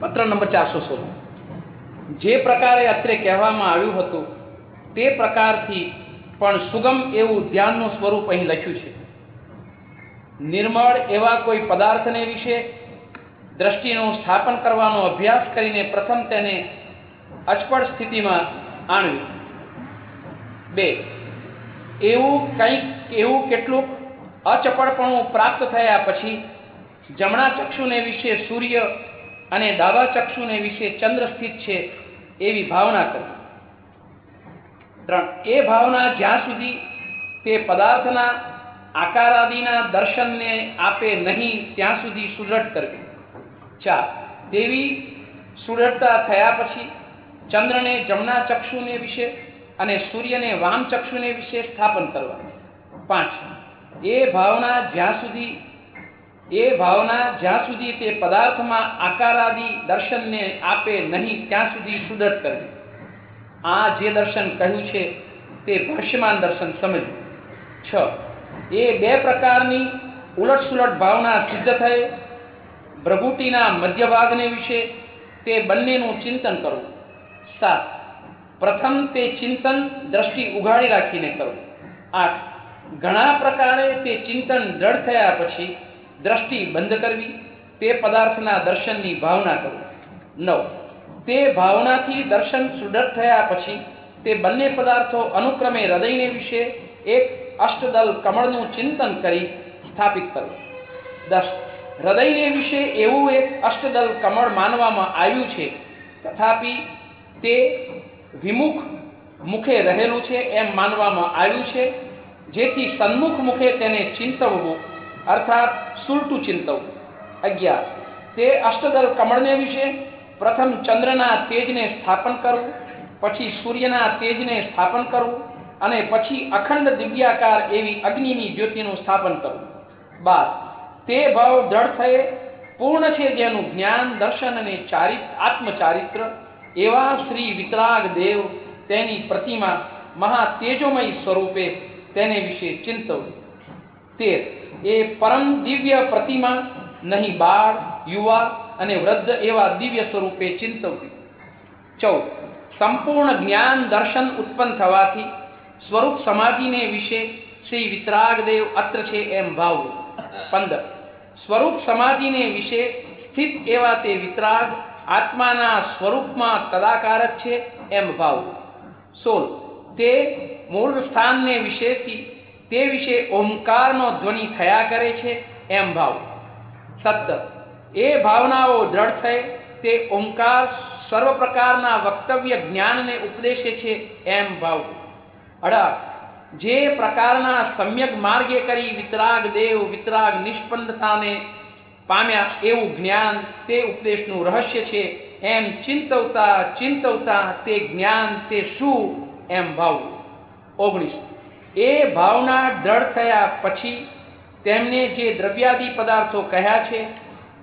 પત્ર નંબર ચારસો સોળ. જે પ્રકારે અત્રે કહેવામાં આવ્યું હતું, તે પ્રકારથી પણ સુગમ એવું ધ્યાનનું સ્વરૂપ અહીં લખ્યું છે. નિર્મળ એવા કોઈ પદાર્થને વિશે દ્રષ્ટિનું સ્થાપન કરવાનો અભ્યાસ કરીને પ્રથમ તેને અચપળ સ્થિતિમાં આણવી બે, એવું કંઈક, એવું કેટલુંક અચપળપણું પ્રાપ્ત થયા પછી જમણા ચક્ષુને વિશે સૂર્ય અને ડાબા ચક્ષુને વિશે ચંદ્ર સ્થિત છે એવી ભાવના કરવી ત્રણ, એ ભાવના જ્યાં સુધી તે પદાર્થના આકારાદિના દર્શનને આપે નહીં, ત્યાં સુધી સુદૃઢ કરવી. ચાર દેવી સુદૃઢતા થયા પછી ચંદ્રને જમણા ચક્ષુને વિશે અને સૂર્યને વામ ચક્ષુને વિશે સ્થાપન કરવા. પાંચ, એ ભાવના જ્યાં સુધી એ ભાવના જ્યાં સુધી તે પદાર્થમાં આકારાદી દર્શનને આપે નહીં, ત્યાં સુધી સુદૃઢ કરવી. આ જે દર્શન કહ્યું છે, તે ભાષ્યમાન દર્શન સમજવું. છ. એ બે પ્રકારની ઉલટસુલટ ભાવના સિદ્ધ થઈ ભ્રગુટીના મધ્ય ભાગને વિશે તે બંનેનું ચિંતન કરવું. સાત. પ્રથમ તે ચિંતન દ્રષ્ટિ ઉઘાડી રાખીને કરવું. આઠ. ઘણા પ્રકારે તે ચિંતન દ્રઢ થયા પછી દ્રષ્ટિ બંધ કરવી, તે પદાર્થના દર્શનની ભાવના કરવી. નવ. તે ભાવનાથી દર્શન સુદૃઢ થયા પછી, તે બંને પદાર્થો અનુક્રમે હૃદયને વિશે એક અષ્ટદલ કમળનું ચિંતન કરી સ્થાપિત કરવું. દસ. હૃદયને વિશે એવું એક અષ્ટદલ કમળ માનવામાં આવ્યું છે, તથાપિ તે વિમુખ મુખે રહેલું છે એમ માનવામાં આવ્યું છે, જેથી સન્મુખ મુખે તેને ચિંતવવું, અર્થાત સુલટું ચિંતવું અગિયાર તે અષ્ટદલ કમળને વિશે પ્રથમ ચંદ્રના તેજને સ્થાપન કરવું પછી સૂર્યના તેજને સ્થાપન કરવું અને પછી અખંડ દિવ્યાકાર એવી અગ્નિની જ્યોતિનું સ્થાપન કરવું બાર તે ભાવ દ્રઢ થયે પૂર્ણ છે જેનું જ્ઞાન દર્શન અને ચારિત આત્મચારિત્ર એવા શ્રી વિતરાગ દેવ તેની પ્રતિમા મહા તેજોમય સ્વરૂપે તેને વિશે ચિંતવું તેર એ પરમ દિવ્ય પ્રતિમા નહીં, બાળ, યુવા અને વૃદ્ધ એવા દિવ્ય સ્વરૂપે ચિંતવવી ચૌદ. સંપૂર્ણ જ્ઞાન દર્શન ઉત્પન્ન થવાથી સ્વરૂપ સમાધિને વિશે શ્રી વિતરાગદેવ અત્ર છે એમ ભાવવું પંદર. સ્વરૂપ સમાધિને વિશે સ્થિત એવા તે વિતરાગ આત્માના સ્વરૂપમાં તદાકારક છે એમ ભાવવું સોળ. તે મૂળ સ્થાનને વિશેથી તે વિશે ઓમકારનો ધ્વનિ થયા કરે છે એમ ભાવ. સત્તર એ ભાવનાઓ દ્રઢ થઈ તે ઓમકાર સર્વ પ્રકારના વક્તવ્ય જ્ઞાનને ઉપદેશે છે એમ ભાવ. અઢાર. જે પ્રકારના સમ્યક માર્ગે કરી વિતરાગ દેવ વિતરાગ નિષ્પન્નતાને પામ્યા એવું જ્ઞાન તે ઉપદેશનું રહસ્ય છે એમ ચિંતવતા ચિંતવતા તે જ્ઞાન તે શું એમ ભાવવું ઓગણીસ. એ ભાવના દ્રઢ થયા પછી તેમને જે દ્રવ્યાદિ પદાર્થો કહ્યા છે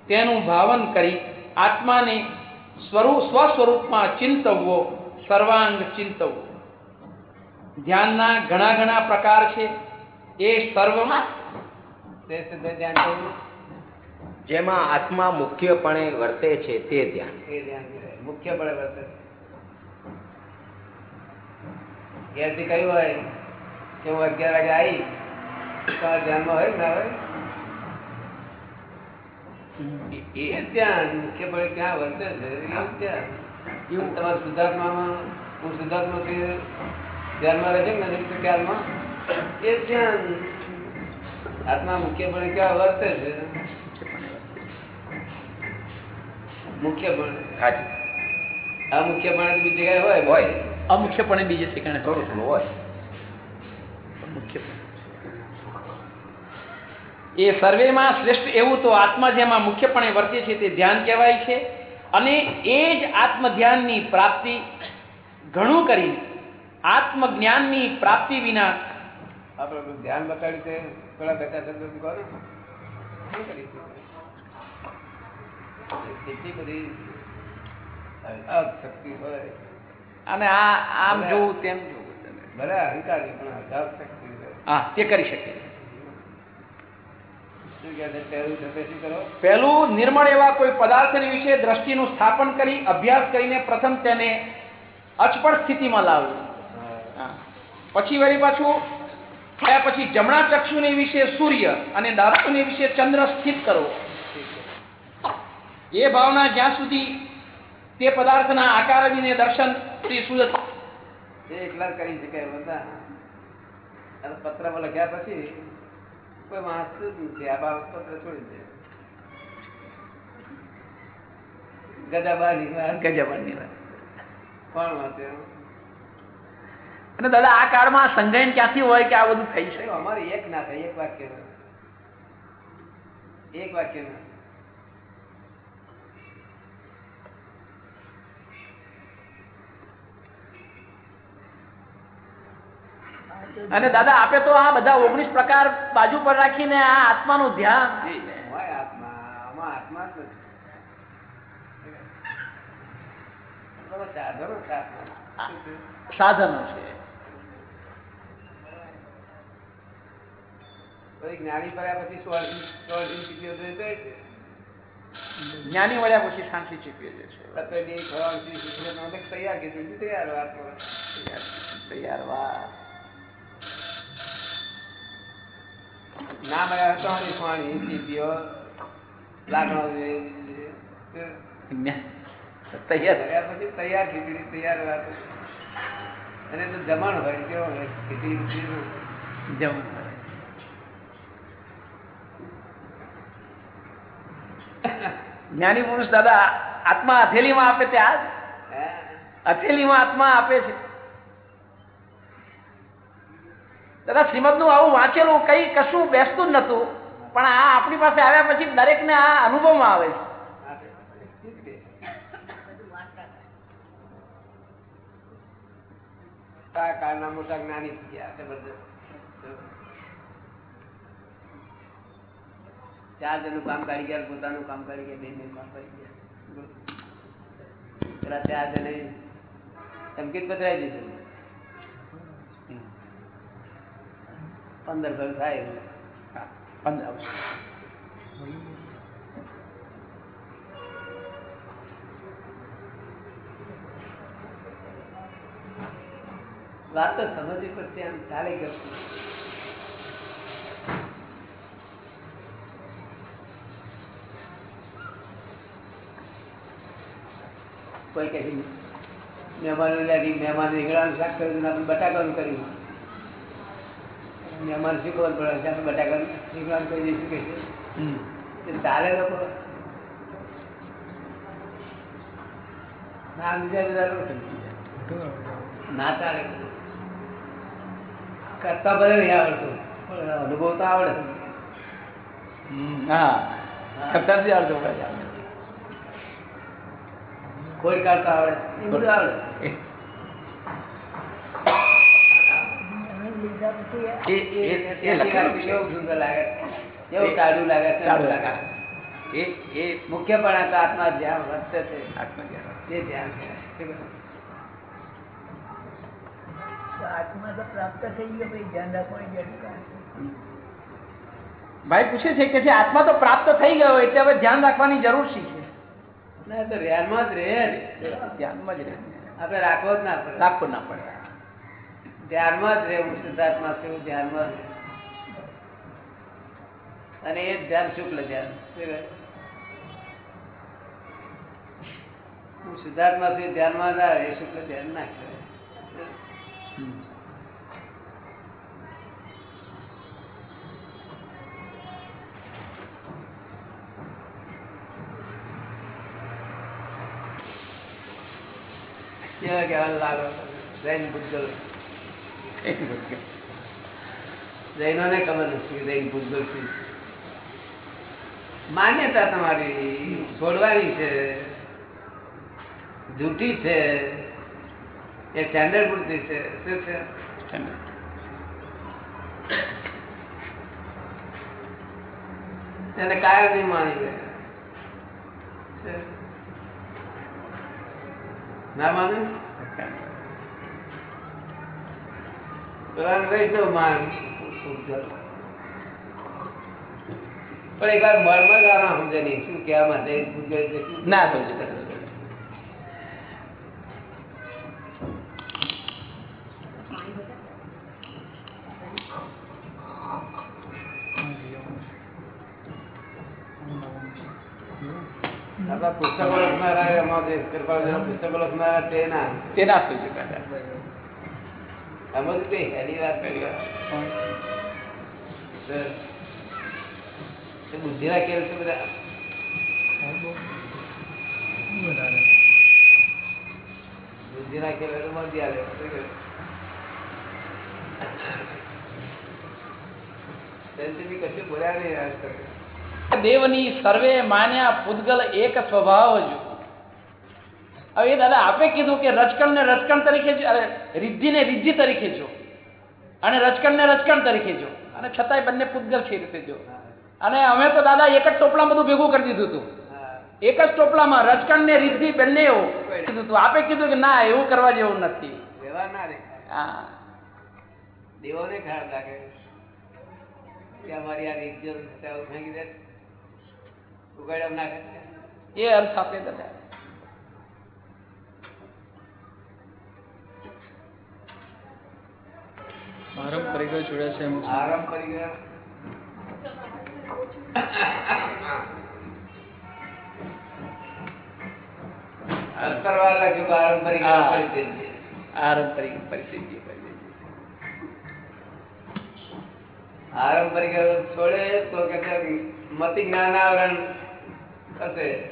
તેનું ભાવન કરી આત્માને સ્વરૂપ સ્વસ્વરૂપમાં ચિંતવવો સર્વાંગ ચિંતવવો. ધ્યાનના ઘણા ઘણા પ્રકાર છે. એ સર્વમાં જેમાં આત્મા મુખ્યપણે વર્તે છે તે ધ્યાન. એ ધ્યાન મુખ્યપણે વર્તે ઘેરથી કહ્યું હોય? કે હું અગિયાર વાગે આવી તમારા ધ્યાનમાં હોય કે ના હોય એ ધ્યાન મુખ્ય ભાઈ ક્યાં વર્તે છે એવું ધ્યાન એવું. તમારા શુદ્ધાત્મામાં હું શુદ્ધાત્મા થી ધ્યાનમાં રહે છે ને નજીક ખ્યાલમાં એ ધ્યાન આત્મા મુખ્ય પડે ક્યાં વર્તે છે? મુખ્ય પડે હાજી. આ મુખ્ય પડે તો બીજી જગ્યાએ હોય? હોય. અમુખ્યપણે બીજે ઠેકાણે થોડું થોડું હોય મુખ્ય એ સર્વેમાં શ્રેષ્ઠ એવું તો આત્મા જેમાં મુખ્યપણે વર્તે છે તે ધ્યાન કહેવાય છે. અને એ જ આત્મ ધ્યાનની પ્રાપ્તિ ઘણું કરીને આત્મજ્ઞાનની પ્રાપ્તિ વિના આપણે ધ્યાન બતાડ્યું તે થોડા બે ચાર શબ્દ કેટલી બધી શક્તિ હોય. અને આ આમ જોવું તેમ જોવું. ભલે અહંકાર પણ શક્તિ હા તે કરી શકે. છે પહેલું નિર્મળ એવા કોઈ પદાર્થની વિશે દ્રષ્ટિનું સ્થાપન કરી અભ્યાસ કરીને પ્રથમ તેને અચપળ સ્થિતિમાં લાવવું પછી વળી પાછું થયા પછી જમણા ચક્ષુને વિશે સૂર્ય અને ડાબુની વિશે ચંદ્ર સ્થિત કરો. એ ભાવના જ્યાં સુધી તે પદાર્થના આકાર વિને દર્શન સુધી સુરત એકલા કરી શકાય બધા પત્રમાં લખ્યા પછી કોઈ જ નથી. આ બાબત પત્ર છોડી દે. વાત. કોણ વાંચે અને દાદા આ કાળમાં સંજયન ક્યાંથી હોય કે આ બધું થઈ શકે? અમારે એક ના થાય એક વાક્ય એક વાક્ય ના. અને દાદા આપે તો આ બધા ઓગણીસ પ્રકાર બાજુ પર રાખીને આ આત્માનું ધ્યાન. સાધનો છે જ્ઞાની પડ્યા પછી જ્ઞાની વળ્યા શાંતિ ચીપીએ છે. તૈયાર તૈયાર વાત તૈયાર વાહ ના મળ્યા તમારી પાણી ચીપીઓ લાકડો જોઈએ. તૈયાર. પછી તૈયાર ખીચડી તૈયાર વાત. અને તો જમણ હોય કેવો હોય ખીચડી બીચડી જ્ઞાની પુરુષ દાદા આત્મા હથેલીમાં આપે ત્યાં? હથેલીમાં આત્મા આપે છે. દાદા શ્રીમદનું આવું વાંચેલું કઈ કશું બેસતું જ નતું પણ આ આપણી પાસે આવ્યા પછી દરેકને આ અનુભવમાં આવે છે. કાળના જ્ઞાની ગયા ચાર જણનું કામ કાઢી ગયા, પોતાનું કામ કાઢી ગયા બેનનું કામ કાઢી ગયા. પેલા ચાર જણે સંકેત પધરાઈ દીધું. પંદર ઘર થાય વાત તો સમજવી પડશે આમ ચાલે ગયું કોઈ કહે મહેમાનો લાગી મહેમાન રીંગણાનું શાક કર્યું બટાકાનું કર્યું મહેમાન શું ખબર પડે છે? બટાકા શીખવાનું કરી દઈશું કે. ચાલે લોકો. ના બીજા બધા ના ચાલે. કરતા ભલે નહીં આવડતું. પણ અનુભવ તો આવડે. હા. કરતા નથી આવડતું કોઈ કાઢતા આવડે. એ બધું આવડે. એ- એ એ એ સુંદર લાગે. કેવું ટાઢું લાગે સારું લાગે. લાગે. એ એ મુખ્યપણે તો આત્મા વર્તે છે. તે. ધ્યાન? આત્મા પ્રાપ્ત થઈ ગયો ભાઈ ધ્યાન રાખવાની જરૂર ભાઈ પૂછે છે કે જે આત્મા તો પ્રાપ્ત થઈ ગયો એટલે હવે ધ્યાન રાખવાની જરૂર શી છે? ના તો ધ્યાનમાં જ રહે ધ્યાનમાં જ રહે આપણે રાખવો જ ના પડે. રાખવું ના પડે. ધ્યાનમાં જ રહેવું, સિદ્ધાર્થમાં શું ધ્યાનમાં અને એ ધ્યાન શુક્લ ધ્યાન હું સિદ્ધાર્થમાં છું ધ્યાનમાં ના એ શુક્લ ધ્યાન ના કેવા કહેવાનું લાગો? જૈન ભૂતગલ જૈનોને ખબર નથી જૈન ભૂતગલ માન્યતા તમારી છોડવાની છે, જૂઠી છે, એ સ્ટેન્ડર્ડ પૂરતી છે. શું છે? એને કાયમ નહીં માની. ના માને? વૈષ્ણવ માન પણ એક વાર મળમાં જ આના સમજે નહીં. શું કહેવા માટે શું ના સમજી પુસ્તકો લખનારા પુસ્તકો લખનારા તે ના તે ના તો કઈ હેલી વાત કરી બુદ્ધિ રાખેલ છે બધા બુદ્ધિ તો મળી આવે કશું બોલ્યા નહીં આજ દેવની સર્વે માન્યા પૂતગલ એક સ્વભાવ જ હવે એ દાદા આપે કીધું કે રચકણને રજકણ તરીકે જો અરે રિદ્ધિને રિદ્ધિ તરીકે જો. અને રચકણને રજકણ તરીકે જો. અને છતાંય બંને પૂતગલ છે રીતે જો. અને અમે તો દાદા એક જ ટોપલામાં બધું ભેગું કરી દીધું હતું. એક જ ટોપલામાં રજકણ ને રિદ્ધિ બંને એવું કીધું હતું. આપે કીધું કે ના એવું કરવા જેવું નથી. હા. દેવોને ખરાબ લાગે. કે અમારી આ રીત ફેંકી દે. ઉગાડમ નાખે. એ અર્થ આપે દાદા. પારંપરિક જોડે છે એમ છે. આરામ કરી ગયા. આરામ કરી લખ્યું પારંપરિક હા. કરી આરંપરિક પરિસ્થિતિ કરી ગયો છોડે તો કે મતિ જ્ઞાનાવરણ થશે.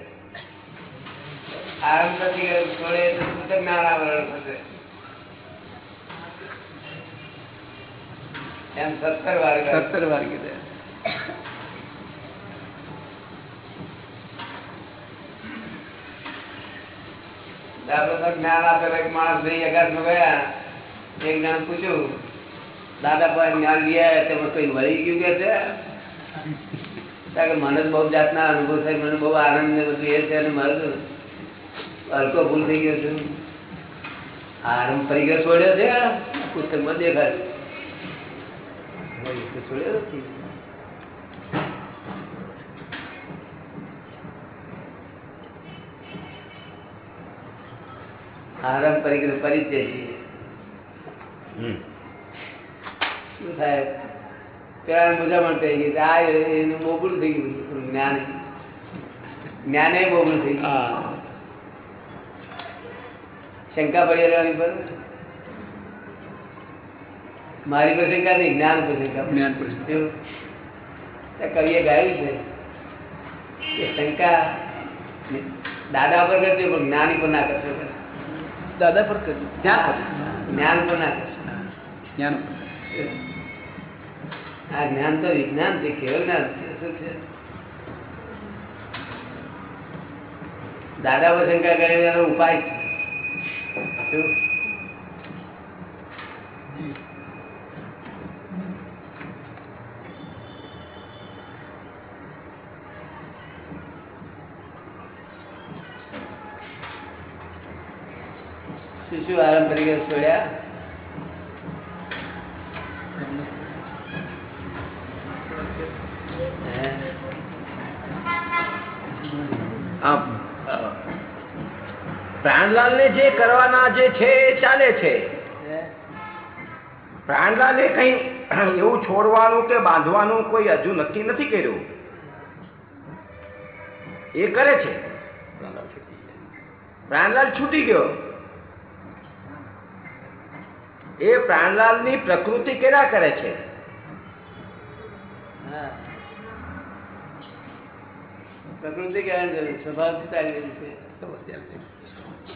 આરંપરિક છોડે તો જ્ઞાનાવરણ થશે. એમ સત્તર વાર સત્તર વાર કીધા દાદા જ્ઞાન આપેલો એક માણસ ભાઈ અગાસમાં ગયા. એક જણ પૂછ્યું દાદા પાસે જ્ઞાન તેમાં કઈ વળી ગયું કે છે? કારણ કે મને બહુ જાતના અનુભવ થાય મને બહુ આનંદ ને બધું એ છે અને મારે હલકો ભૂલ થઈ ગયો છું. આરંભ પરિગ્રહ છોડ્યો છે? પુસ્તકમાં દેખાડ્યું આરંભ પરિગ્રહ પરિચય હમ. શું થાય પેલા મૂંઝામણ થઈ ગઈ આ એનું બોગડું થઈ ગયું બધું જ્ઞાન જ્ઞાને બોગડું થઈ ગયું હા શંકા પડી રહેવાની પર મારી પ્રશંકા નહીં જ્ઞાન પ્રશંકા જ્ઞાન પ્રશંકા કવિએ ગાયું છે કે શંકા દાદા પર કરજો પણ જ્ઞાની પર ના કરશો દાદા પર કર્યું જ્ઞાન જ્ઞાન પર ના કરશો જ્ઞાન આ જ્ઞાન તો વિજ્ઞાન છે કેવું જ્ઞાન છે શું છે? દાદા પર શંકા કરે એનો ઉપાય છે. શું? શું આરામ તરીકે છોડ્યા પ્રાણલાલ ને જે કરવાના જે છે એ ચાલે છે. પ્રાણલાલ એ કઈ એવું છોડવાનું કે બાંધવાનું કોઈ હજુ નક્કી નથી કર્યું. એ કરે છે. પ્રાણલાલ છૂટી ગયો. એ પ્રાણલાલની પ્રકૃતિ કર્યા કરે છે? પ્રકૃતિ સ્વભાવથી ચાલી છે.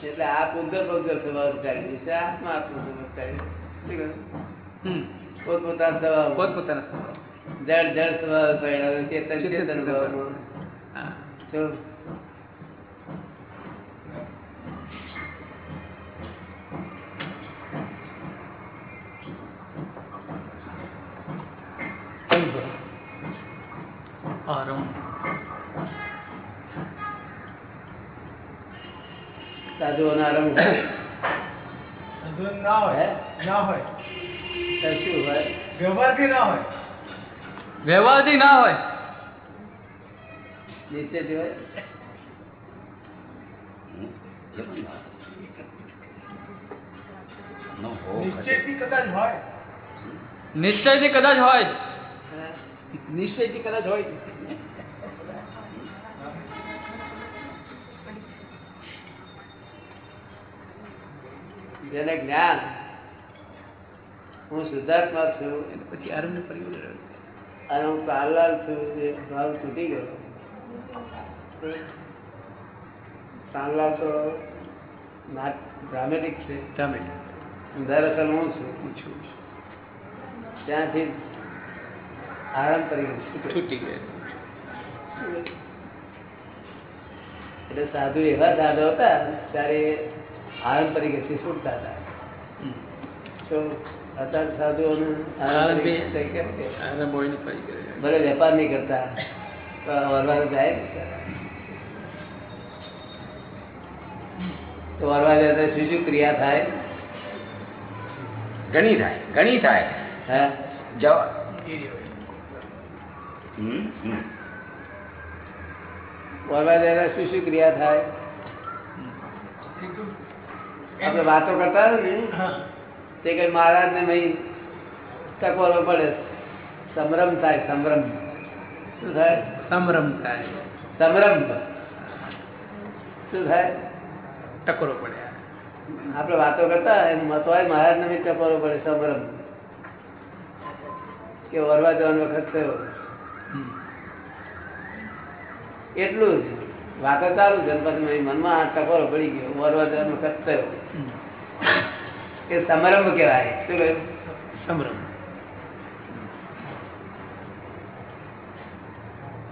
એટલે આ પૂતગલ પૂતગલ સ્વભાવ ચાલી રહી છે. આત્મા આત્મા ચાલી પોતપોતાના સ્વભાવ પોતપોતાના સ્વભાવ જળ જળ સ્વભાવ ચેતન ચેતન સ્વભાવ. હોય. સાધુ ના હોય ના હોય. તો શું હોય? વ્યવહારથી ના હોય. વ્યવહારથી ના હોય. નિશ્ચયથી હોય? નિશ્ચયથી કદાચ હોય. નિશ્ચયથી કદાચ હોય. નિશ્ચયથી કદાચ હોય. જેને જ્ઞાન હું શુદ્ધાત્મા છું. પછી આરંભ પરિવર્તન અને હું કાલાલ છું એ ભાવ તૂટી ગયો. પ્રાણલાલ તો ડ્રામેટિક છે. ડ્રામેટિક દરઅસલ હું છું. હું છું ત્યાંથી આરામ કરી તૂટી છૂટી ગયો. એટલે સાધુ એવા સાધુ હતા ત્યારે આરામ તરીકેથી છૂટતા હતા હમ. તો અત્યારે સાધુઓનું આરામ આરામ તરીકે બી- કેમ કે આરંભ હોય ને ફરી કરે ભલે વેપાર નહીં કરતા તો વરવાર જાય ને બિચારા. તો વરવા જાય તો શું શું ક્રિયા થાય ઘણી થાય ઘણી થાય હે જવા હમ, હમ. વરવા જાય તો શું શું ક્રિયા થાય આપણે વાતો કરતા હોય ને તે કઈ મહારાજ ને ભાઈ ટકોરો પડે. સંભ્રમ થાય સંભ્રમ. શું થાય? સંભ્રમ થાય. સંભ્રમ. શું થાય? ટકોરો પડે. આપણે વાતો કરતા હોય તોય મહારાજ ને બી ટકોરો પડે સંભ્રમ. કે વરવા જવાનો વખત થયો. એટલું જ. વાતો ચાલુ છે પછી મનમાં આ ટકોરો પડી ગયો. વરવા જવાનો વખત થયો. એ સમારંભ કહેવાય. શું કહ્યું? સમરંભ.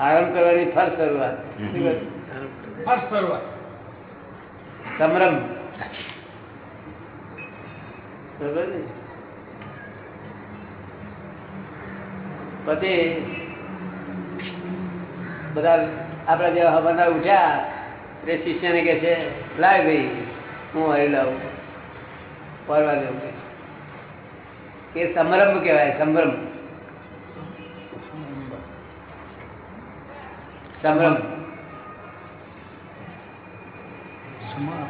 આરંભ કરવાની ફર્સ્ટ શરૂઆત. ફર્સ્ટ શરૂઆત. સમરંભ. બરોબર ને? પછી બધા આપણા જેવા હવાના ઉઠ્યા એટલે શિષ્યને કહે છે લાય ભાઈ હું હરી લાવું પરવા દેવું કે એ સંભ્રમ કહેવાય સંભ્રમ સંભ્રમ સમાર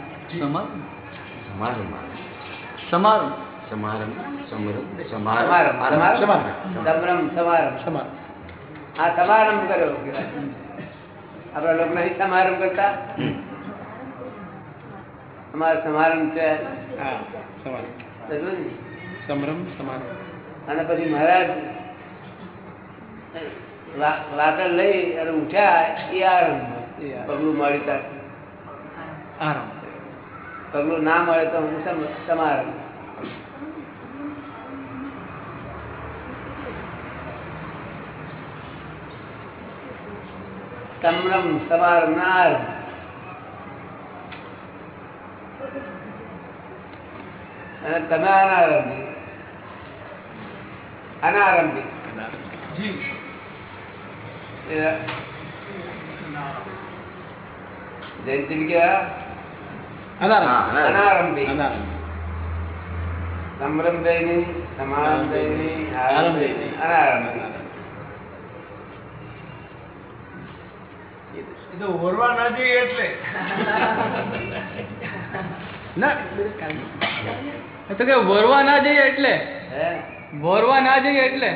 સમાર સમારંભ સમાર સમારંભ સમારંભ સમારંભ સમારંભ સમારંભ સમારંભ આ સમારંભ કર્યો આપણા લોકો નહીં સમારંભ કરતા? અમારો સમારંભ છે. સમારંભ. સમારંભ અને પછી મહારાજ વાકડ લઈ અને ઉઠ્યા એ આરંભ. પગલું મળી આરંભ. પગલું ના મળે તો હું સમ- સમારંભ. ના આરંભ અને તમે અનારંભી. અનારંભી. જયંતિ કેવા અનારંભ. સંભ્રમ દયની સમારંભ દયની આરંભ દયની અનારંભી. તો ઓરવા ના જોઈએ એટલે. ના. તો કે વરવા ના જઈએ એટલે. હે? વરવા ના જઈએ એટલે.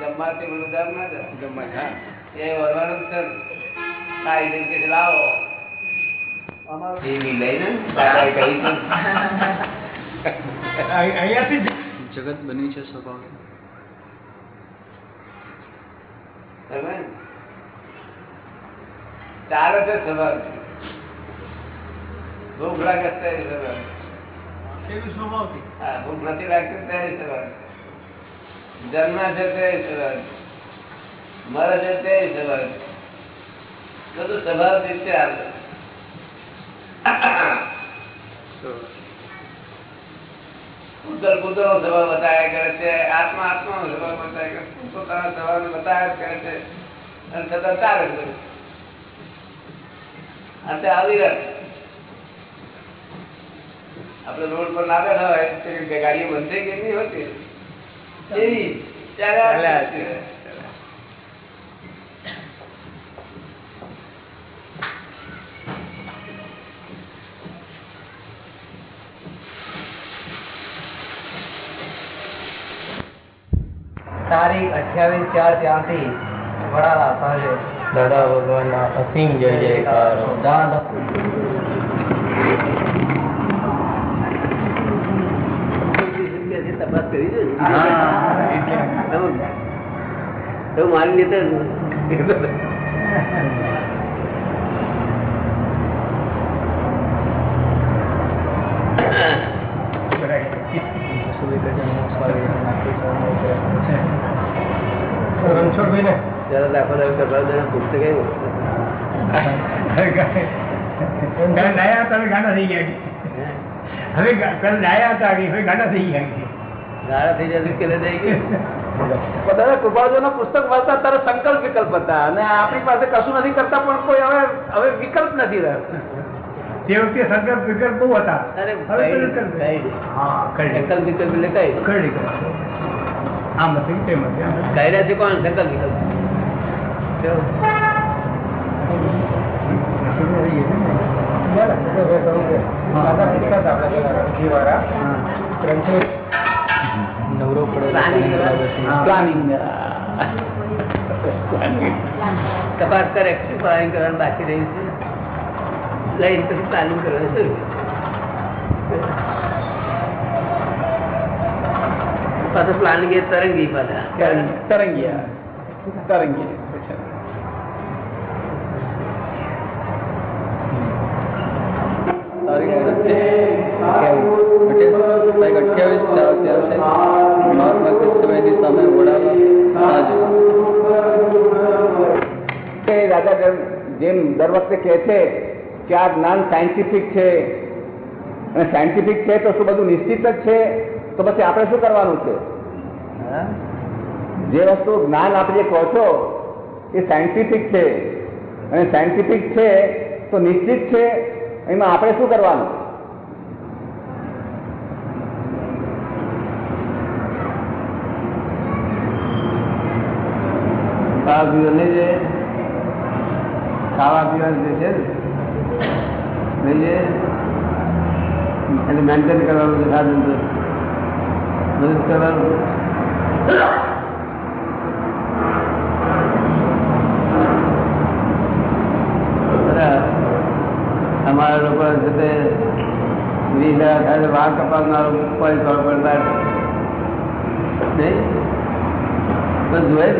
જમવાથી બધું ના જાય એ વરવાનું છે. ખાઈ લઈને લાવો જગત બની છે સ્વભાવ? ચાલે છે. સ્વભાવ ભૂખ લાગે ત્યારે સ્વભાવ એનું સ્વભાવથી? હા ભૂખ નથી લાગતી ત્યારે સ્વભાવ જન્મ છે તે સ્વભાવ મરે છે તે સ્વભાવ બધું સ્વભાવ રીતે આવે ઉદર કુદરો સ્વભાવ બતાવ્યા કરે છે આત્મા આત્માનો સ્વભાવ બતાવ્યા કરે છે પોતાના સ્વભાવ બતાવ્યા કરે છે. અને છતાં ચાલે છે. અંતે રોડ પર ના બેઠા હોય તો ગાડીઓ બંધ થઈ ગઈ નહીં હોતી. તારીખ અઠ્યાવીસ ચાર ત્યાંથી વડાલા સાંજે દાદા ભગવાનના અસીમ જય જયકાર. દાદા તપાસ કરી દો માની લેતા રણછોડભાઈ ને જરા દાખલ કરવા દેના પુસ્તક હવે ગાંડા થઈ ગયા વાંચતા તારે સંકલ્પ વિકલ્પ હતા અને આપણી પાસે કશું નથી કરતા પણ કોઈ હવે હવે વિકલ્પ નથી રહ્યો. તે વખતે સંકલ્પ વિકલ્પ બહુ હતા. સંકલ્પ વિકલ્પ એટલે કઈ? કઈ આમ નથી તેમ હતી. છે કોણ? સંકલ્પ વિકલ્પ. નવરો તપાસ કરે શું પ્લાનિંગ કરવાનું બાકી રહ્યું છે લઈને પછી પ્લાનિંગ કરવાનું શું પાછું. પ્લાનિંગ તરંગી. પાછા તરંગિયા તરંગી. તારીખ અઠ્યાવીસ ચાર ત્યાંસે મહાત્મા કૃષ્ણભાઈની સામે વડાવા રાજા જેમ- દર વખતે કહે છે કે આ જ્ઞાન સાયન્ટિફિક છે. અને સાયન્ટિફિક છે તો શું બધું નિશ્ચિત જ છે? તો પછી આપણે શું કરવાનું છે? જે વસ્તુ જ્ઞાન આપ જે કહો છો એ સાયન્ટિફિક છે. અને સાયન્ટિફિક છે તો નિશ્ચિત છે એમાં આપણે શું કરવાનું? ખાવા પીવાનું જે. ખાવા પીવાનું જે છે ને. એટલે મેન્ટેન કરવાનું છે, સાધન કરવાનું બધા અમારા લોકો છે તે વીસ હજાર થાય વાળ કપાવનારું કોઈ ખબર પડતા નહીં બધું જોયે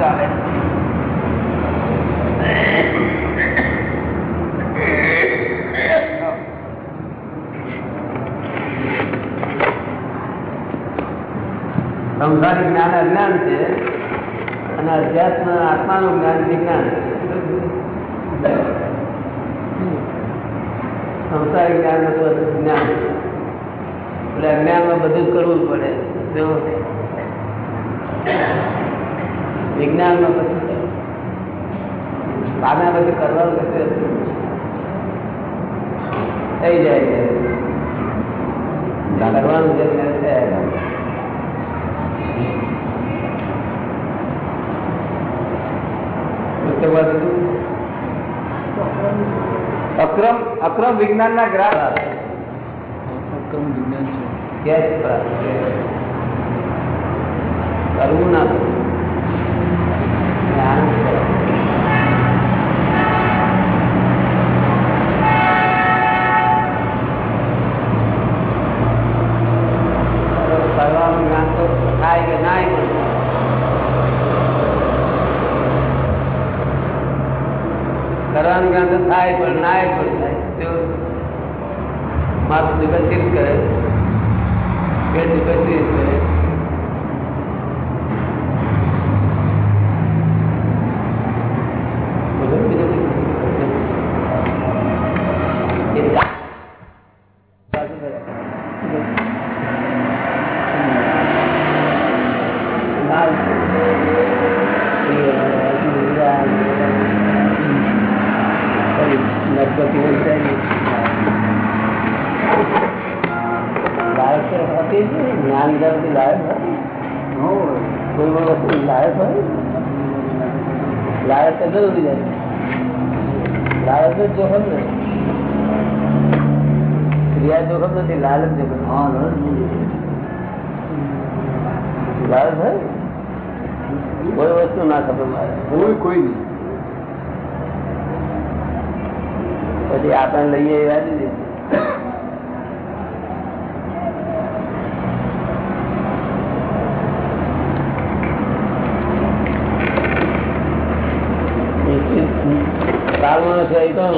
ચાલે? સંસારિક જ્ઞાન અજ્ઞાન છે અને અધ્યાત્મ આત્માનું જ્ઞાન વિજ્ઞાન છે. સંસારિક જ્ઞાન બધું જ્ઞાન. એટલે અજ્ઞાનમાં બધું કરવું પડે. જો વિજ્ઞાનમાં બધું આના પછી કરવાનું કશું થઈ જાય છે. કરવાનું છે. પુસ્તક વાંચું છું. અક્રમ વિજ્ઞાન ના ગ્રાફ અક્રમ વિજ્ઞાન છે. કરવું ના કરવું જ્ઞાન છે. કરવાનું જ્ઞાન તો થાય કે નાય પણ કરવાનું જ્ઞાન તો થાય પણ નાય પણ થાય. માથું વિકસિત કરે પેટ વિકસિત કોઈ નહીં. પછી આપણે લઈએ એ વાંચી દે કાળમાં છે એ કોણ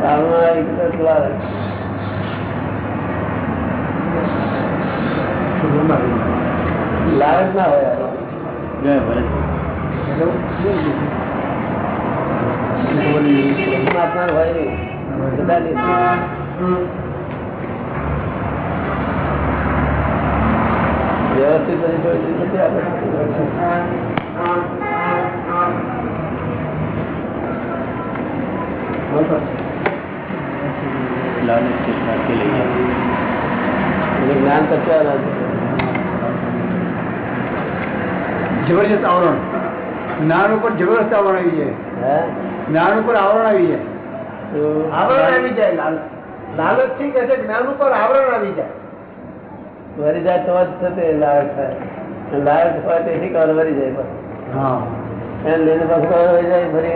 કાળમાં એક તો પેલા લાલચ ના હોય પરમાત્મા હોય નહીં બધા નિશ્ચિત વ્યવસ્થિત બધી છોડી દીધી છે આપણે એટલે જ્ઞાન તત્વ જબરજસ્ત આવરણ. જ્ઞાન ઉપર જબરજસ્ત આવરણ આવી જાય. જ્ઞાન ઉપર આવરણ આવી જાય. તો આવરણ આવી જાય લાલ લાલચથી કે જ્ઞાન ઉપર આવરણ આવી જાય. વરિદાર તો જ થશે લાયક થાય. લાયક હોય તેથી કવર વરી જાય પણ એને લઈને કવર જાય ફરી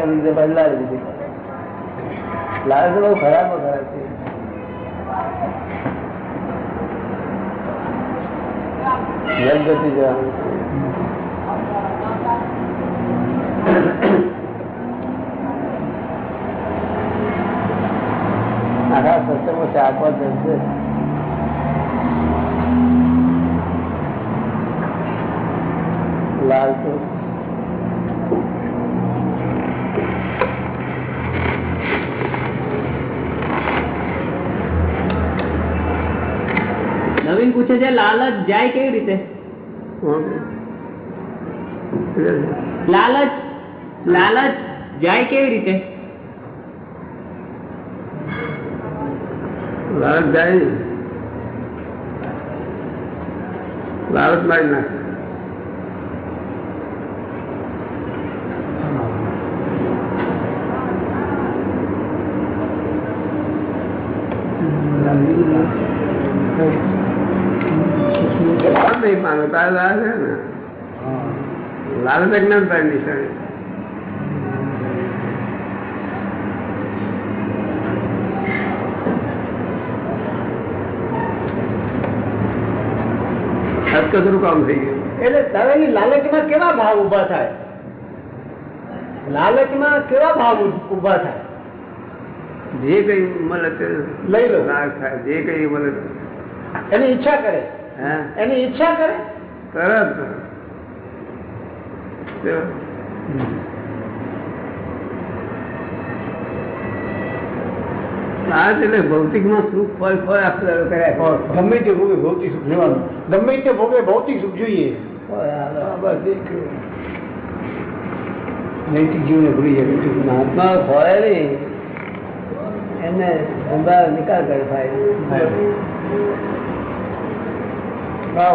દીધી. લાયક તો બહુ ખરાબ ખરાબ છે. જગતિ જવાનું. આખા સત્સંગમાં ચાર પાંચ જણ છે. લાલ તો નવીન પૂછે છે લાલચ જાય કેવી રીતે લાલચ લાલચ જાય કેવી રીતે લાલચ જાય ને. લાલચ મારી નાખે કોણ નહીં કામ થઈ ગયું એટલે દાદાજી લાલચમાં કેવા ભાવ ઊભા થાય? લાલચમાં કેવા ભાવ ઊભા થાય? જે કઈ મલત લઈ લો. જે કઈ મલત એની ઈચ્છા કરે. હે? એની ઈચ્છા કરે? તરત. લાલચ એટલે ભૌતિકમાં સુખ ફળ ફળ આપણે કર્યા ગમે તે ભોગે ભૌતિક સુખ લેવાનું ગમે તે ભોગે ભૌતિક સુખ જોઈએ. નૈતિક જીવને ભૂલી જાય. મહાત્મા ખોળે નહીં. એને સંભાળ નિકાલ કરે હા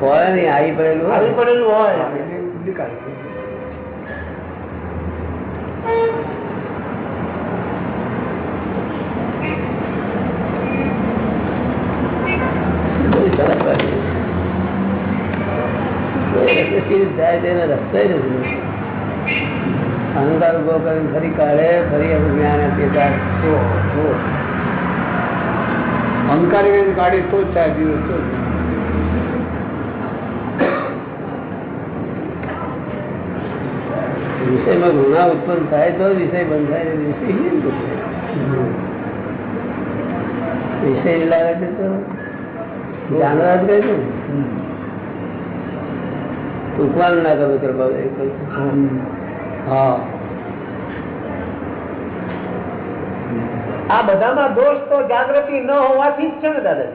ખોળે નહીં આવી પડેલું આવી પડેલું હોય. નિકાલ રસ્તે નથી. અહંકાર ઊભો કરીને ફરી કાઢે ફરી એનું જ્ઞાન આપીએ. અહંકારી કાઢે તો જ થાય દિવસ તો વિષયમાં ગુના ઉત્પન્ન થાય તો વિષય બંધ થાય વિષય વિષય લાવે છે તો? જાણવા જ કહે છે ને? હમ. ટૂંકવાનું હા. આ બધામાં દોષ તો જાગૃતિ ન હોવાથી જ છે ને દાદા.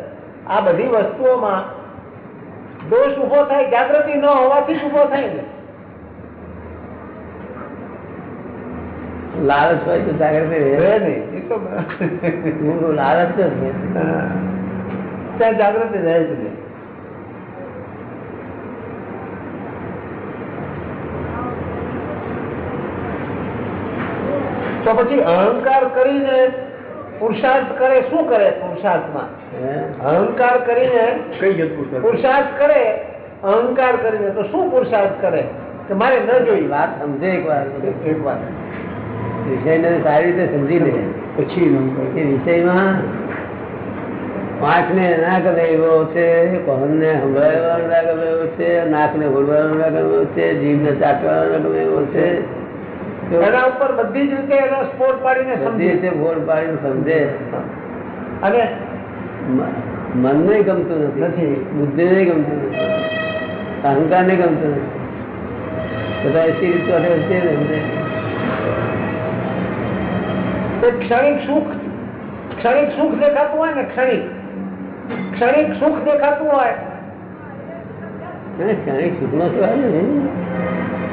આ બધી વસ્તુઓમાં દોષ ઊભો થાય જાગૃતિ ન હોવાથી જ ઊભો થાય ને. લાલચ હોય તો જાગૃતિ રહે નહીં. એ તો લાલચ જ છે ત્યાં જાગૃતિ રહે જ નહીં તો પછી અહંકાર કરીને પુરુષાર્થ કરે શું કરે પુરુષાર્થમાં? હે? અહંકાર કરીને કઈ જતું પુરુષાર્થ? કરે અહંકાર કરીને. તો શું પુરુષાર્થ કરે? કે મારે ન જોઈ વાત સમજે એક વાર એક વાર. વિષયને સારી રીતે સમજી લે. પછી એ વિષયમાં પાંચને ના ગમે એવો છે કોહનને સંભળાવવાનો ના ગમે એવો છે નાકને ભૂલવાનો ના ગમે એવો છે જીભને ચાટવાનો ના ગમે એવો છે. તો એના ઉપર બધી જ રીતે એનો સ્પોર્ટ પાડીને સમજે સમજી. રીતે પાડીને સમજે. અને મનને ગમતું નથી. બુદ્ધિ બુદ્ધિને ગમતું નથી. અહંકારને ગમતું નથી. બધા એસી રીતે વચ્ચે સમજે ક્ષણિક સુખ ક્ષણિક સુખ દેખાતું હોય ને ક્ષણિક. ક્ષણિક સુખ દેખાતું હોય. ક્ષણિક સુખ નો સવાલ ને.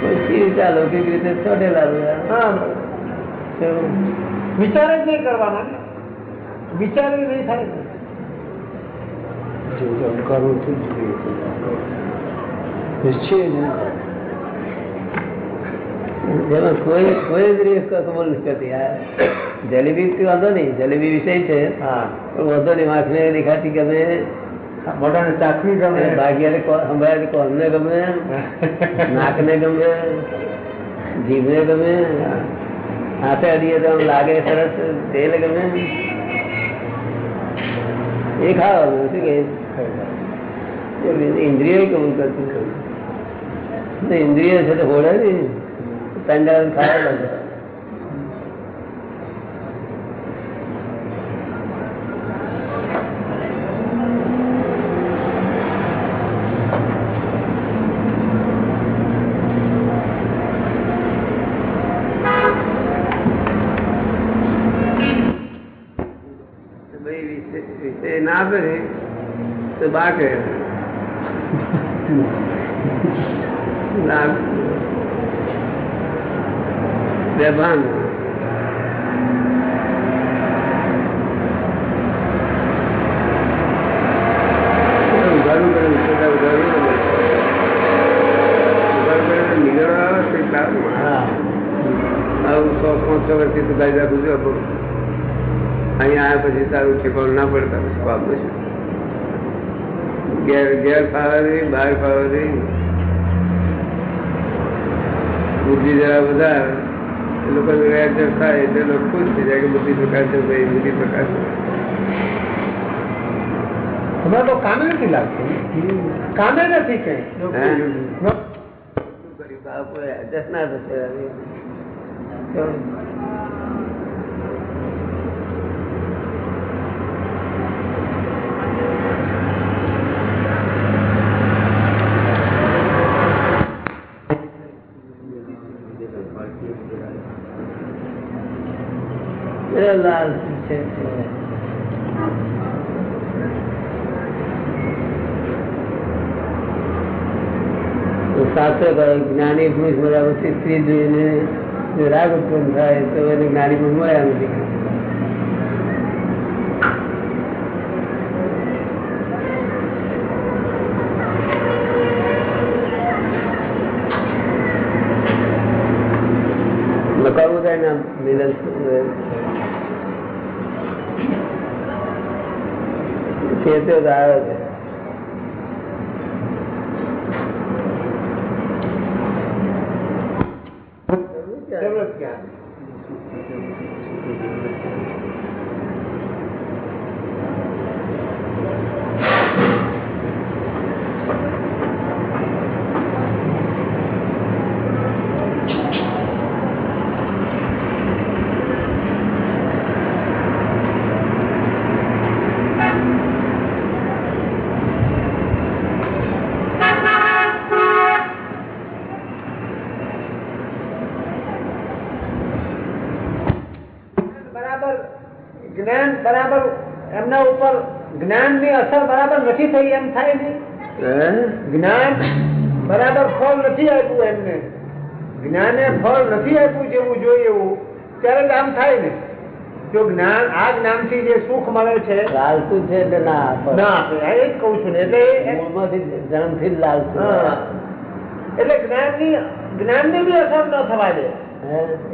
રીતે અલૌકિક રીતે ચોટેલા વિચાર જ નહીં કરવાના વિચાર જ નહીં થાય. જેમાં કોઈ કોઈ જ રીત કબૂલ કરતી. આ જલેબી વાંધો નહીં. જલેબી વિષય છે. હા. વાંધો નહીં. આંખને દેખાતી ગમે મોઢાને ચાખવી ગમે. ભાગ્યાને કો- સંભળાતી ગમે? નાકને ગમે? જીભને ગમે? હાથે અડીએ તો લાગે સરસ તેલ ગમે? એ ખાવાનું શું કે? ઇન્દ્રિય કેવું કરતું? ઇન્દ્રિય છે તો હોડે ને. પેંડા ખાવા લાગે ભાઈ વિષય વિષય ના આપે ને તો બા કહે ના બેભાન ઉઘાડું કરે ઉછળતા ઉઘાડું કરે. ઉઘાડું કરે તો નીકળો આવે તો કંઈક લાગે. હા આવું સો પાંચસો વર્ષથી તું ગાઈ રાખું છું આપણું અહીંયા આવ્યા પછી તારું ઠેકાણું ના પડે પછી વાપરું છું. ઘેર ઘેર ફાવે નહીં બહાર ફાવે. બુદ્ધિ જરા વધારે. એ લોકો થાય એટલે લોકો ખુશ થઈ જાય કે બુદ્ધિ પ્રકાર છે ભાઈ બુદ્ધિ પ્રકાશ છે. હમણાં તો કામે નથી લાગતું. કામે નથી કઈ. એડજસ્ટ ના થશે તો એ લાલ છે તો શાસ્ત્ર જ્ઞાની પુરુષ મળ્યા પછી સ્ત્રી જોઈને રાગ ઉત્પન્ન થાય તો એને જ્ઞાની પુરુષ મળ્યા નથી આવે છે જરૂરત ક્યાં બરાબર જ્ઞાન બરાબર એમના ઉપર જ્ઞાનની અસર બરાબર નથી થઈ એમ થાય ને જ્ઞાન બરાબર ફળ નથી આપ્યું એમને. જ્ઞાને ફળ નથી આપ્યું જેવું જોઈએ એવું ત્યારે આમ થાય ને. જો જ્ઞાન આ જ્ઞાનથી જે સુખ મળે છે લાલતું છે એટલે ના આપે. ના આપે. એ જ કઉ છું ને એટલે મૂળમાંથી જન્મથી જ લાલતું. એટલે જ્ઞાનની જ્ઞાનની બી અસર ન થવા દે.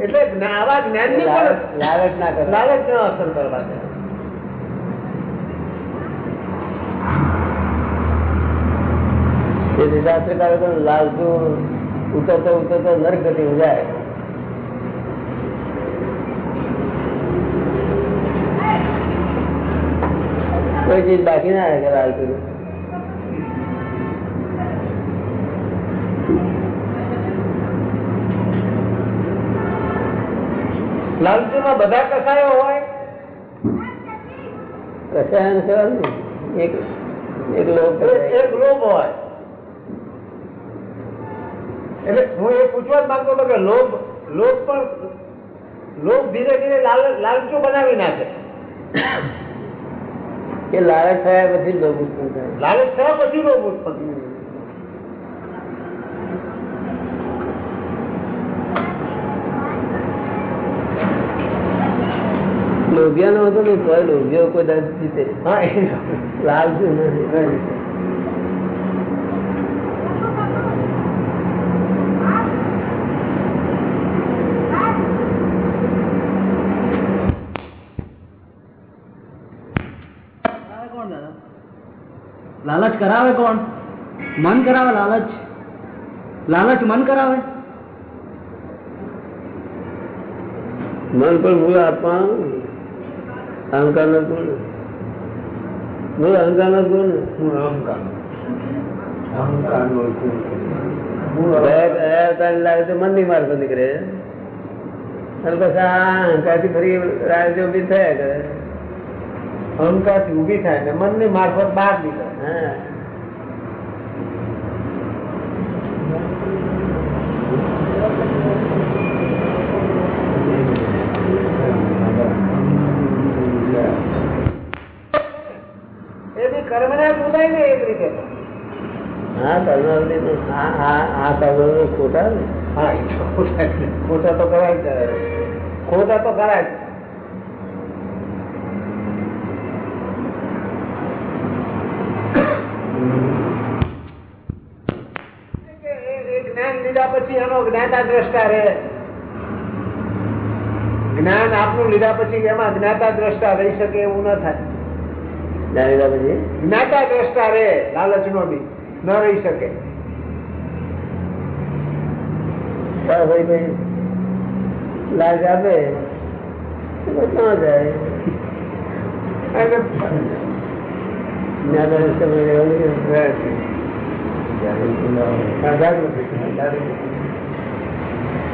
એટલે આવા જ્ઞાનની ની પણ લાલચ ના કરે. લાલચ ન અસર કરવા દે. તેથી શાસ્ત્રકારો લાલચુ ઉતરતો ઉતરતો નરક ગતિ જાય કોઈ ચીજ બાકી ના રહે કે લાલચુ માં બધા કસાયો હોય? કસાયો એક એક લોભ હોય. એટલે હું એ પૂછવા જ માંગતો હતો કે લોભ લોભ પણ લોભ ધીરે ધીરે લાલચો બનાવી નાખે. કે લાલચ થયા પછી લોભ ઉત્પન્ન થાય. લાલચ થયા પછી લોભ ઉત્પન્ન થાય. લોભિયા નો હતો ને કોઈ લોભિયો કોઈ દાદ જીતે. હા નથી લાલચ કરાવે કોણ? મન કરાવે લાલચ? લાલચ મન કરાવે? મન પણ મૂળ આત્મા અહંકાર નો ગુણ મૂળ અહંકાર નો ગુણ અહંકાર અવતારની લાગે તો મનની માર્ગ નીકળે. અને પછી આ અહંકારથી ફરી રાજ્યો બી થયા. કરે અહંકારથી ઊભી થાય ને મનની મારફત બહાર નીકળે. હા તો કરાય ખોટા તો ઉદાય ને એક રીતે હા કર્ણાવલી તો આ આ આ કર્ણાવલી ખોટા ને હા એ તો ખોટા જ. ખોટા તો કરાય જ ખોટા તો કરાય જ કે એ- એ જ્ઞાન લીધા પછી જ્ઞાતા દ્રષ્ટા રહે. જ્ઞાન આપનું લીધા પછી એમાં જ્ઞાતા દ્રષ્ટા રહી શકે એવું ન થાય. જ્ઞાતા દ્રષ્ટા રહે લાલચ નો બી ન રહી શકે. લાજ આપે જાય જ્ઞાતા રસ્તે રહેવાનું કે? હા, જાગૃતિ જાગૃતિ. આ ક્યાં પાસે ફસાયા કર્યું?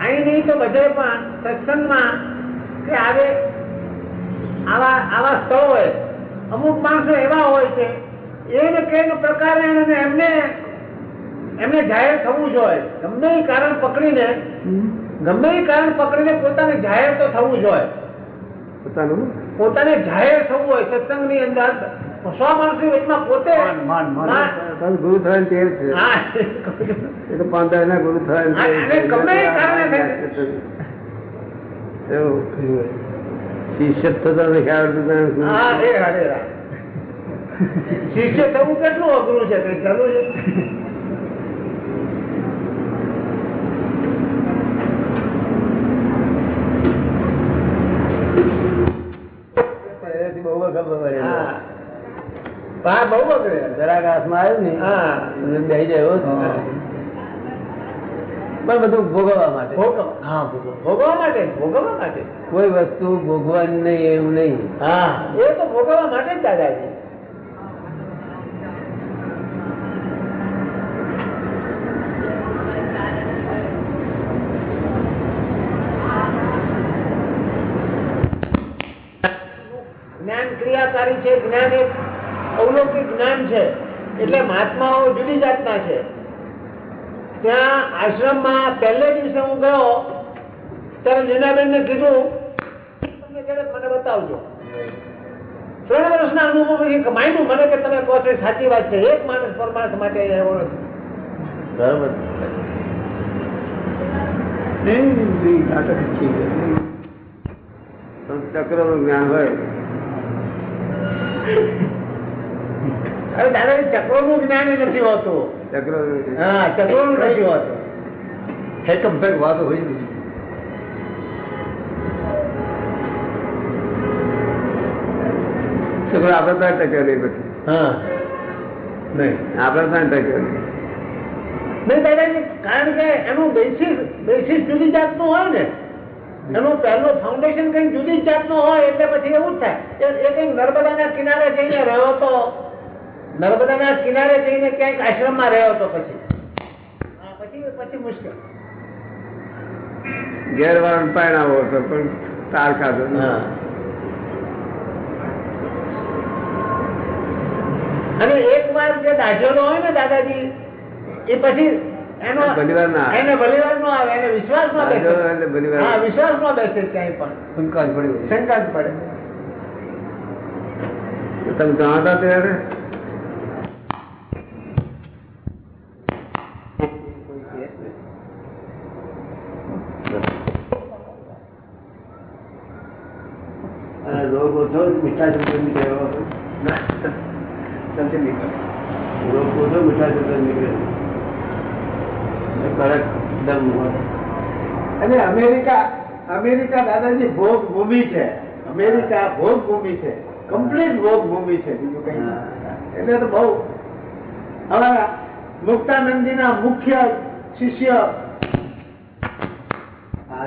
અહીં નહીં તો બધે પણ સત્સંગમાં કે આવે આવા આવા સ્થળોએ અમુક માણસો એવા હોય છે એને કંઈક પ્રકારે એમને એમને જાહેર થવું જોઈએ. ગમે એ કારણ પકડીને ગમે એ કારણ પકડીને પોતાને જાહેર તો થવું જોઈએ. પોતાનું? પોતાને જાહેર થવું હોય સત્સંગની અંદર ગુરુ થવાનું તેર છે. એ તો પાંચ ના ગુરુ એવું. શિષ્ય થતા નથી આવડતું થવું કેટલું અઘરું છે ચાલુ બહુ વખત હા બહુ જરાક હાથમાં આવ્યું ને હા. હા. પણ બધું ભોગવવા માટે. હા ભોગવવા માટે ભોગવવા માટે. કોઈ વસ્તુ ભોગવાની નહીં એવું નહીં. હા. એ તો ભોગવવા માટે જ દાદાજી જ્ઞાન ક્રિયાકારી છે જ્ઞાન એક અવલૌકિક જ્ઞાન છે એટલે મહાત્માઓ જાતના છે. ત્યાં આશ્રમમાં પહેલે દિવસે હું ગયો ત્યારે લીનાબેનને કીધું તમે જરાક મને બતાવજો. ત્રણ વર્ષના અનુભવ પછી માન્યું મને કે તમે કહો છો સાચી વાત છે. એક માણસ પરમાર્થ માટે આવ્યો નથી. બરાબર. ચક્રનું જ્ઞાન હોય. અરે દાદા ચક્રો નું જ્ઞાન નથી હોતું. ચક્ર હા ચક્રોનું નથી હોતું કમ્પેર વાતો હોય બીજી. ચક્ર આપણે ત્યાં ટક્યો નહીં પછી. હા. નહીં. આપણે ત્યાં ટક્યો નહીં નહીં દાદાજી કારણ કે એનું બેસિસ બેસિસ જુદી જાતનું હોય ને. એનું પહેલું ફાઉન્ડેશન કંઈક જુદી જાતનું હોય એટલે પછી એવું જ થાય. એ- એ કંઈક નર્મદાના કિનારે જઈને રહ્યો તો નર્મદાના કિનારે જઈને ક્યાંક આશ્રમમાં રહ્યો હતો પછી? પછી પછી મુશ્કેલ. ઘેરવાળો પાણાવો હતો પણ તાર ખાધો અને એક વાર જે દાઝેલો હોય ને દાદાજી એ પછી એનો બલિવાર ના એને બલિવાર નો આવે એને વિશ્વાસ નો બેસે હા વિશ્વાસ નો બેસે ક્યાંય પણ. શંકા જ પડી શંકા જ પડે તમે જાણતા ત્યારે અને રોગ ઓછો મીઠા નીકળ્યો કડક દમ અને અમેરિકા અમેરિકા દાદાજી ભોગ ભૂમિ છે. અમેરિકા ભોગ ભૂમિ છે. કમ્પ્લીટ ભોગ ભૂમિ છે બીજું કઈ એટલે તો બહુ હવે મુક્તાનંદજીના મુખ્ય શિષ્ય આ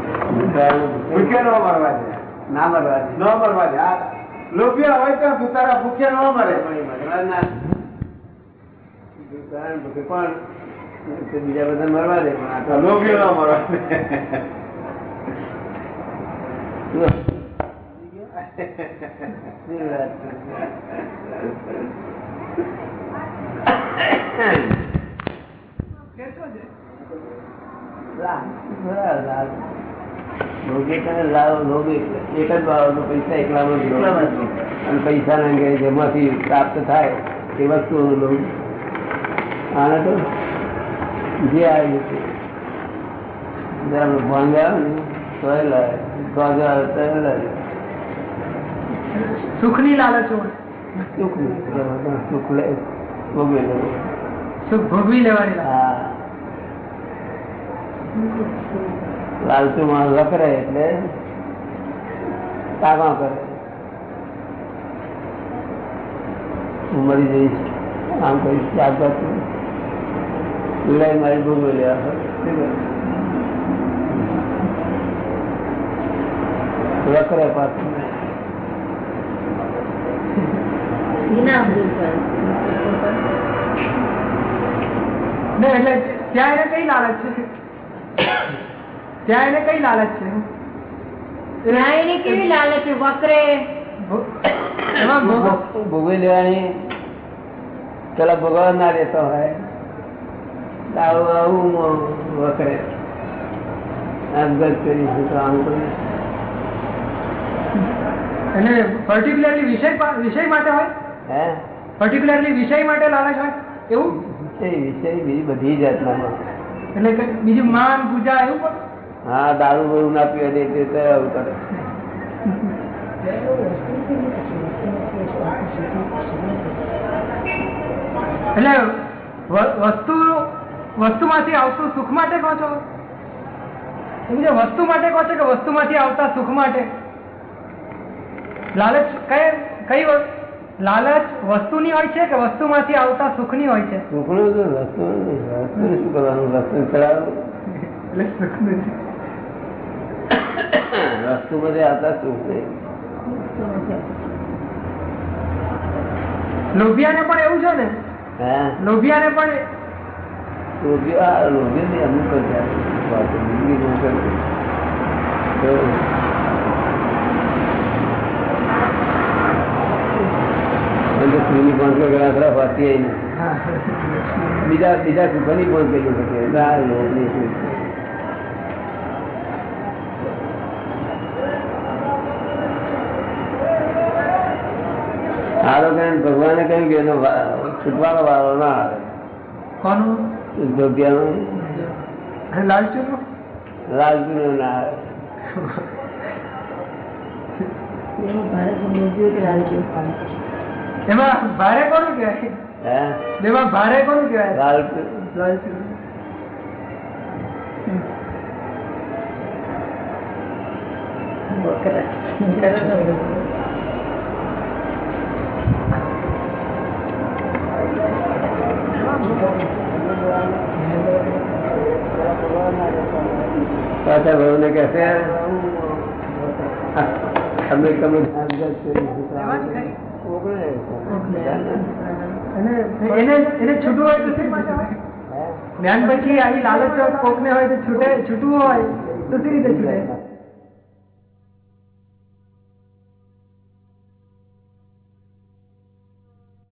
થાય ના મરવા ભૂખ્યા ન મરવા દે. ના મરવા ન મરવા દે. આ લોભિયા હોય તો ભૂખ્યા ન મરે. બીજા બધા મરવા દે પણ આ તો લોભિયો ન મરવા દે. લાભ, એક જ ભાવનો પૈસા એકલાનો જ અને પૈસાના અંગે જેમાંથી પ્રાપ્ત થાય એ વસ્તુઓનો લોભ આને તો જે આવી જરા ભાંગ આવે ને તો એ લાવે ગોજ આવે તો એ લાવે સુખની લાલચ હોય. સુખ લે ભોગવી લેવું. સુખ ભોગવી લેવાની હા. લાલચુ માણસ વકરે એટલે તાગા કરે. હું મરી જઈશ. આમ કહીશ ત્યાગ મારી ભોગવી લેવા વકરે પાછું. ને એટલે ત્યાં એને કઈ લાલચ છે? ત્યાં એને કઈ લાલચ છે? ત્યાં એની કેવી લાલચ છે? વકરે. ભો- એમાં ભોગ- ભોગવી લેવાની. પેલા ભોગવવા ના રહેતો હોય. આવું આવું વકરે. આપઘાત કરીશું તો આમ કરીશ એને પર્ટિક્યુલરલી વિષય વિષય માટે હોય? હે? પર્ટિક્યુલરલી વિષય માટે લાલચ હોય? એવું? વિષય વિષય બીજી બધી જાતના એટલે કે બીજું માન પૂજા એવું પણ હા દારૂ બરું ના પીવા દે તે તો આવું કરે. એટલે વસ્તુ વસ્તુમાંથી આવતું સુખ માટે કહો છો? વસ્તુ માટે કહો છો કે વસ્તુમાંથી આવતા સુખ માટે? લાલચ કઈ કઈ લાલચ વસ્તુની હોય છે કે વસ્તુમાંથી આવતા સુખની હોય છે? સુખનું તો રસ્તો નથી શું કરવાનું? વસ્તુ ચડાવવું એટલે સુખ નથી વસ્તુ બધે આવતા શું છે? લોભિયાને પણ એવું છે ને? લોભિયાને પણ લોભી આ લોભી અમુક જ જાય. વાતો બીજી સ્ત્રીની ખરા ફાટી બીજા બીજા સુખની પણ કહ્યું શકે ના લોભ નહીં સુખ. આ ભગવાને કહ્યું કે એનો છૂટવાનો વારો ના આવે. કોનું? જોગ્યાનો લાલચુનો? લાલચુનો ના આવે. એમાં ભારે કોનું કહેવાય? એમાં ભારે કોનું કહેવાય? લાલચુ લાલચું પાછા ભાવને કહેશે અમે તમે જ્ઞાન પછી આવી લાલચ કોકને હોય તો છૂટે છૂટવું હોય તો સી રીતે છૂટે?